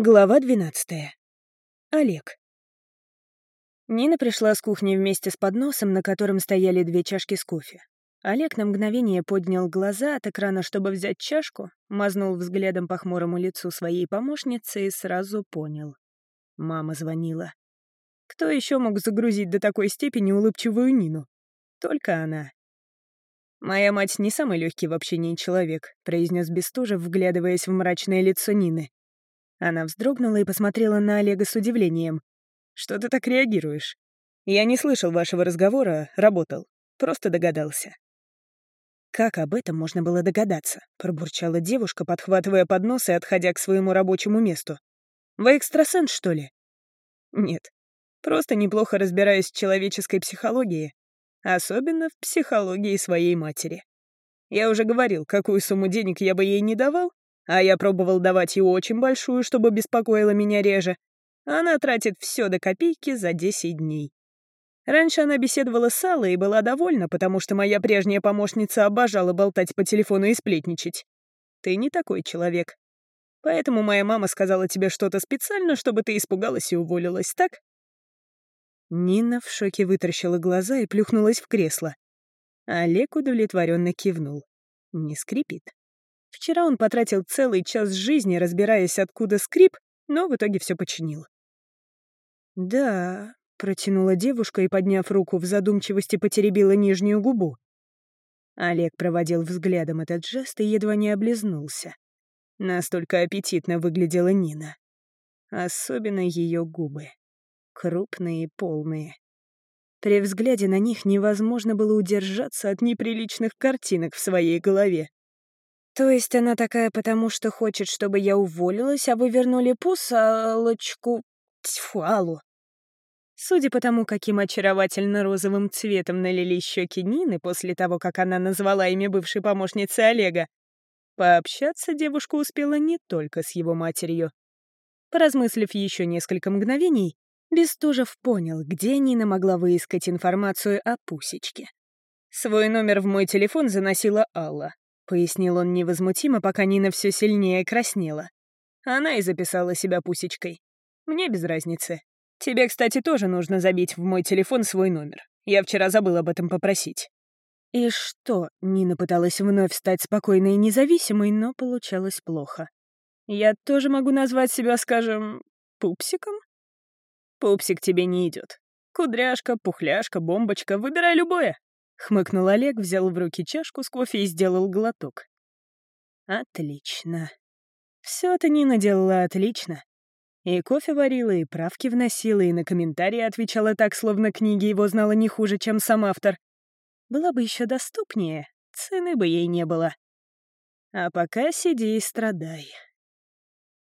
Глава 12. Олег. Нина пришла с кухни вместе с подносом, на котором стояли две чашки с кофе. Олег на мгновение поднял глаза от экрана, чтобы взять чашку, мазнул взглядом по хмурому лицу своей помощницы и сразу понял. Мама звонила. Кто еще мог загрузить до такой степени улыбчивую Нину? Только она. «Моя мать не самый легкий в общении человек», — произнес Бестужев, вглядываясь в мрачное лицо Нины. Она вздрогнула и посмотрела на Олега с удивлением. «Что ты так реагируешь? Я не слышал вашего разговора, работал. Просто догадался». «Как об этом можно было догадаться?» — пробурчала девушка, подхватывая поднос и отходя к своему рабочему месту. «Вы экстрасенс, что ли?» «Нет. Просто неплохо разбираюсь в человеческой психологии, особенно в психологии своей матери. Я уже говорил, какую сумму денег я бы ей не давал, а я пробовал давать ей очень большую, чтобы беспокоила меня реже. Она тратит все до копейки за 10 дней. Раньше она беседовала с Аллой и была довольна, потому что моя прежняя помощница обожала болтать по телефону и сплетничать. Ты не такой человек. Поэтому моя мама сказала тебе что-то специально, чтобы ты испугалась и уволилась, так? Нина в шоке вытаращила глаза и плюхнулась в кресло. Олег удовлетворенно кивнул. Не скрипит. Вчера он потратил целый час жизни, разбираясь, откуда скрип, но в итоге все починил. «Да», — протянула девушка и, подняв руку в задумчивости, потеребила нижнюю губу. Олег проводил взглядом этот жест и едва не облизнулся. Настолько аппетитно выглядела Нина. Особенно ее губы. Крупные и полные. При взгляде на них невозможно было удержаться от неприличных картинок в своей голове. То есть она такая потому, что хочет, чтобы я уволилась, а вы вернули пусалочку... Тьфу, Аллу. Судя по тому, каким очаровательно-розовым цветом налили щеки Нины после того, как она назвала имя бывшей помощницы Олега, пообщаться девушка успела не только с его матерью. Поразмыслив еще несколько мгновений, Бестужев понял, где Нина могла выискать информацию о Пусечке. Свой номер в мой телефон заносила Алла, пояснил он невозмутимо, пока Нина все сильнее краснела. Она и записала себя пусечкой. Мне без разницы. Тебе, кстати, тоже нужно забить в мой телефон свой номер. Я вчера забыл об этом попросить. И что? Нина пыталась вновь стать спокойной и независимой, но получалось плохо. Я тоже могу назвать себя, скажем, пупсиком? Пупсик тебе не идет. Кудряшка, пухляшка, бомбочка, выбирай любое. Хмыкнул Олег, взял в руки чашку с кофе и сделал глоток. Отлично. Все это Нина делала отлично. И кофе варила, и правки вносила, и на комментарии отвечала так, словно книги его знала не хуже, чем сам автор. Была бы еще доступнее, цены бы ей не было. А пока сиди и страдай.